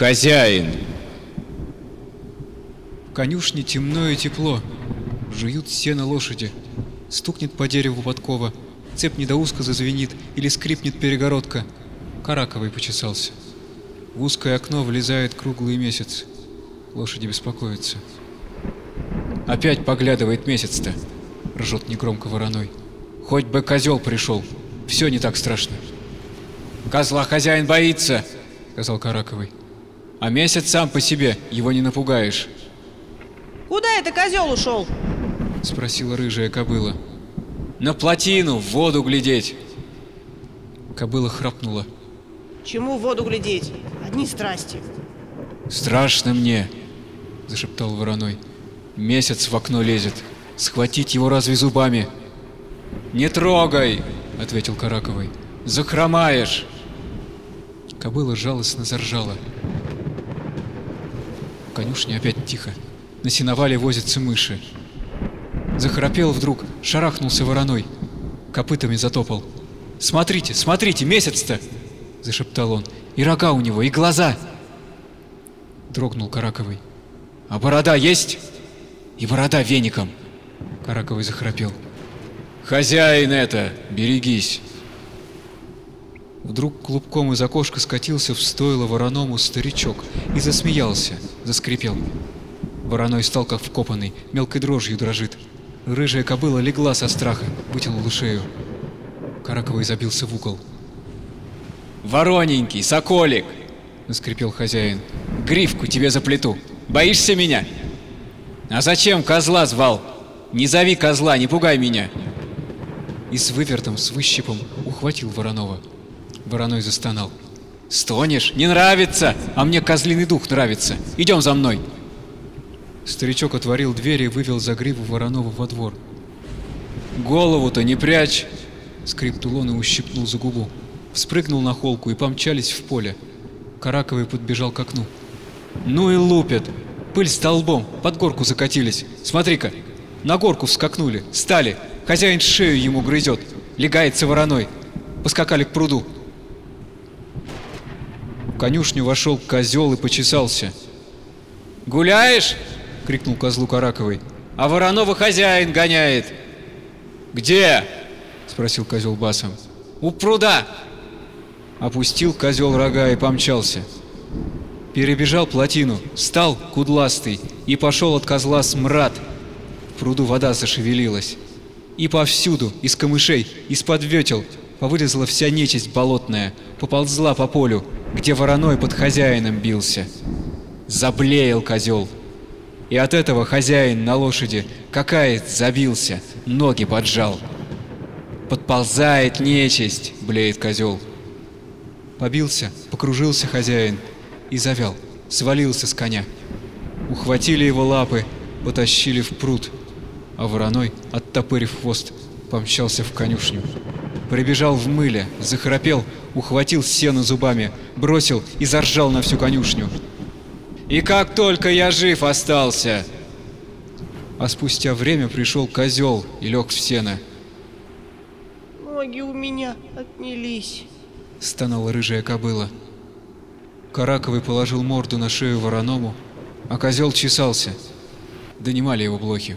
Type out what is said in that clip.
Хозяин! В конюшне темно и тепло. Жуют сено лошади. Стукнет по дереву подкова. Цепь недоузко зазвенит или скрипнет перегородка. Караковый почесался. В узкое окно влезает круглый месяц. Лошади беспокоятся. Опять поглядывает месяц-то, ржет негромко вороной. Хоть бы козел пришел, все не так страшно. Козла хозяин боится, сказал Караковый. А месяц сам по себе, его не напугаешь. Куда это козел ушел? Спросила рыжая кобыла. На плотину, в воду глядеть. Кобыла храпнула. Чему в воду глядеть? Одни страсти. Страшно мне, зашептал вороной. Месяц в окно лезет. Схватить его разве зубами? Не трогай, ответил Караковый. Захромаешь. Кобыла жалостно заржала. В конюшне опять тихо. На сеновале возятся мыши. Захрапел вдруг, шарахнулся вороной. Копытами затопал. «Смотрите, смотрите, месяц-то!» — зашептал он. «И рога у него, и глаза!» Дрогнул Караковый. «А борода есть?» «И борода веником!» Караковый захрапел. «Хозяин это! Берегись!» Вдруг клубком из окошка скатился в стойло вороному старичок и засмеялся, заскрипел. Вороной стал как вкопанный, мелкой дрожью дрожит. Рыжая кобыла легла со страха, вытянула шею. Караковый забился в угол. «Вороненький, соколик!» — заскрипел хозяин. «Грифку тебе заплету. Боишься меня?» «А зачем козла звал? Не зови козла, не пугай меня!» И с вывертом, с выщипом ухватил Воронова. Вороной застонал. «Стонешь? Не нравится! А мне козлиный дух нравится! Идем за мной!» Старичок отворил дверь и вывел за гриву Воронова во двор. «Голову-то не прячь!» Скрипнул он и ущипнул за губу. Вспрыгнул на холку и помчались в поле. Караковый подбежал к окну. «Ну и лупят! Пыль столбом, под горку закатились. Смотри-ка! На горку вскакнули, стали. Хозяин шею ему грызет. Легается вороной. Поскакали к пруду. Конюшню вошел козел и почесался. «Гуляешь?» — крикнул козлу Караковый. «А Воронова хозяин гоняет!» «Где?» — спросил козел басом. «У пруда!» Опустил козел рога и помчался. Перебежал плотину, стал кудластый и пошел от козла смрад. В пруду вода зашевелилась. И повсюду, из камышей, из-под ветел, повылезла вся нечисть болотная, поползла по полю, где вороной под хозяином бился. Заблеял козел. И от этого хозяин на лошади какает забился, ноги поджал. Подползает нечисть, блеет козел. Побился, покружился хозяин и завял, свалился с коня. Ухватили его лапы, потащили в пруд, а вороной, оттопырив хвост, помчался в конюшню. Прибежал в мыле, захрапел, ухватил сено зубами, бросил и заржал на всю конюшню. «И как только я жив остался!» А спустя время пришел козел и лег в сено. Ноги у меня отнялись. — стонала рыжая кобыла. Караковый положил морду на шею вороному, а козел чесался. Донимали его блохи.